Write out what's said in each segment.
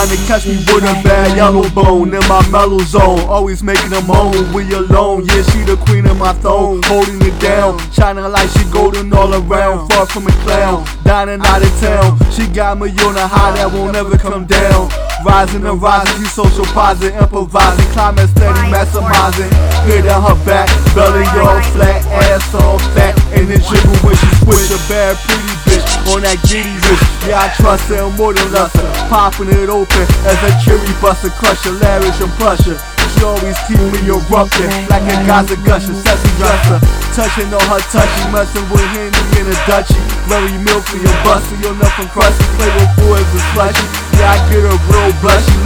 trying to catch me with a bad yellow bone in my mellow zone. Always making them home, we alone. Yeah, she the queen of my throne, holding it down. Shining like she golden all around, far from a clown. Dining out of town, she got me on a high that won't ever come down. Rising and rising, she social positive, improvising, climate steady, maximizing. Hit on her back, belly all flat, ass all fat, and then jiggle when she switch. A bad, pretty on that giddy wrist. Yeah, I trust her more than lust her. Popping it open as a cherry buster, crusher, lavish and plusher. She always keep me erupting like a Gaza gusher, sexy dresser. Touching on her touchy, messing with Henry in a Dutchie. Very milky and busty, you're nothing crusty. Play with boys and slushy. Yeah, I get her real blushy,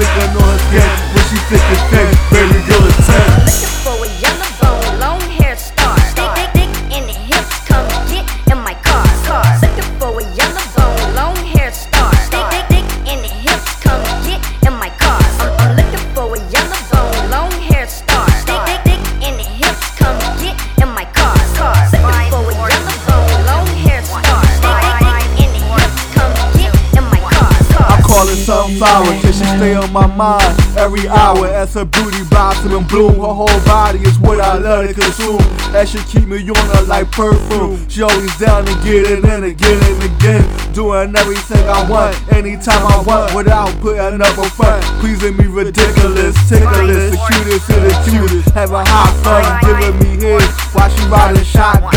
sunflower, cause she stay on my mind every hour as her beauty blossom and bloom. Her whole body is what I love to consume. That should keep me on her like perfume. She always down to get it in again and again. Doing everything I want, anytime I want, without putting up a front. Pleasing me ridiculous, ticklish, the cutest of the cutest. Having hot fun, giving me head while she riding shotgun.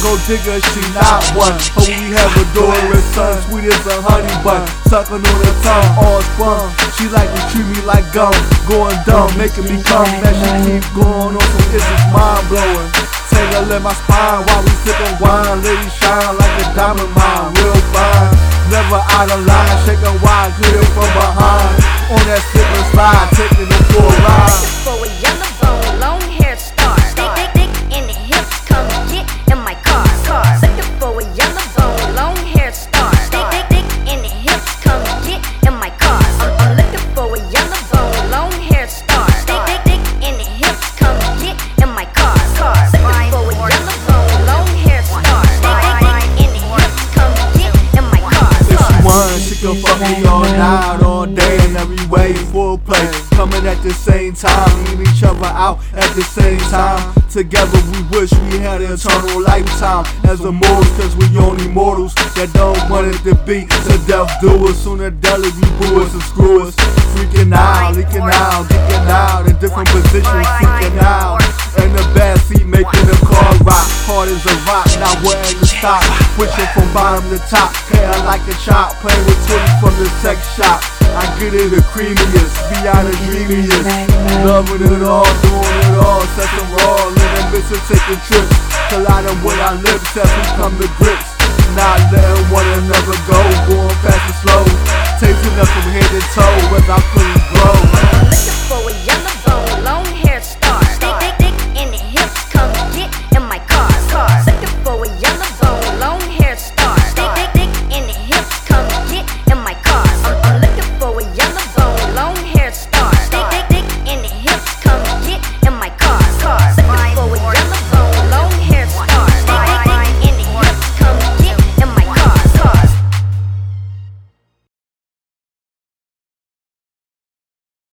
And go digger, she not one. But we have a daughter, son, sweet as a honey bun. Sucking on her tongue, all sprung. She like to treat me like gum, going dumb, making me come. That she keep going on, so this is mind blowing. A let my spine while we sippin' wine. Lady shine like a diamond mine, real fine. Never out of line, shaking wide, clear from behind. On that sippin' slide, taking for a ride. Full play. Coming at the same time, eating each other out at the same time. Together we wish we had an eternal lifetime as immortals, cause we only mortals that don't want it to be. To death do us, sooner deli we boo us and screw us. Freaking out, leaking out, geeking out in different positions, freaking out. In the back seat, making the car rock. Hard as a rock, not where to stop. Switching from bottom to top, hair like a chop. Playing with toys from the sex shop. I get it the creamiest, be beyond the dreamiest. Loving it all, doing it all, sex and raw. Living missing, taking trips. Colliding with our lips as we come to grips. Not letting one another go, going fast and slow. Tasting us from head to toe as I